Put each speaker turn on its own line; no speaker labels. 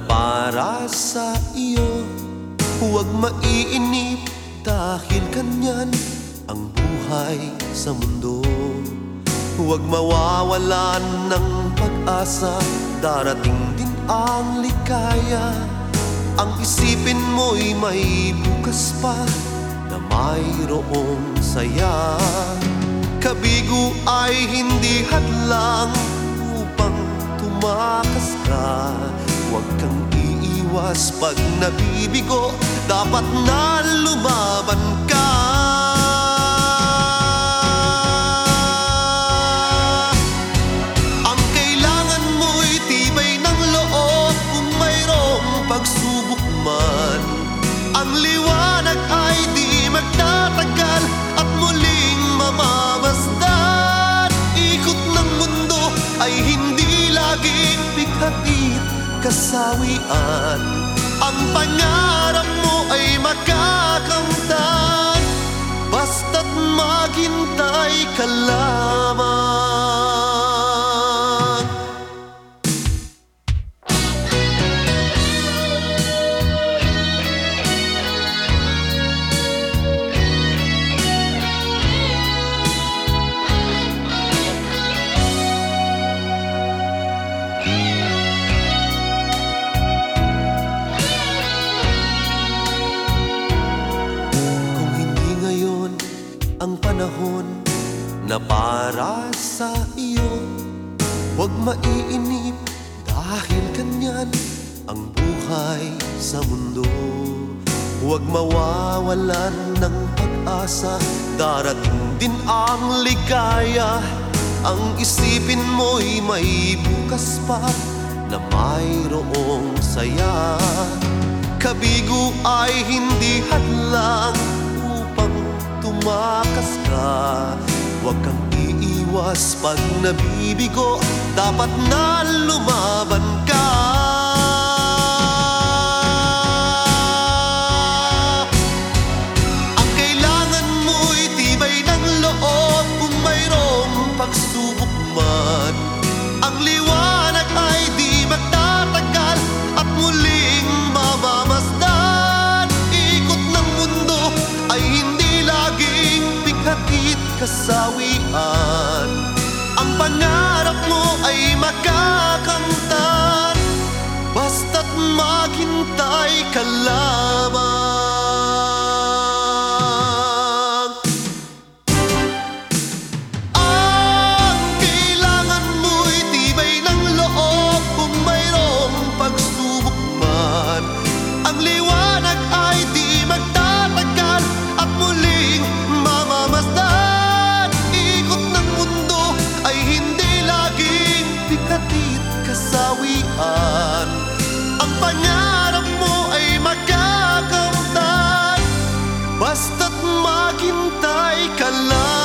para sa iyo. Huwag maiinip dahil kanyan ang buhay sa mundo. Huwag mawawalan ng pag-asa Darating din ang likaya Ang isipin mo'y may bukas pa Na mayroong saya. Kabigo ay hindi hadlang Upang tumakas ka Huwag kang iiwas pag nabibigo. Dapat na lumaban ka. Ang kailangan mo'y tibay ng loob Kung mayroong pagsubok man. Ang liwanag ay di magtatagal At muling mamamasdan Ikot ng mundo ay hindi laging bighatid kasawian Ang pangarap mo ay makakamtan ang panahon na para sa iyo. Huwag maiinip dahil kanyan ang buhay sa mundo. Huwag mawawalan ng pag-asa Darating din ang ligaya. Ang isipin mo'y may bukas pa Na mayroong saya. Kabigo ay hindi hadlang tumakas ka. Huwag kang iiwas pag nabibigo. Dapat na lumaban ka pangarap mo ay makakamtan Basta't maghintay ka lamang kasawian. Ang pangarap mo ay makakamtan Basta't maghintay ka lang.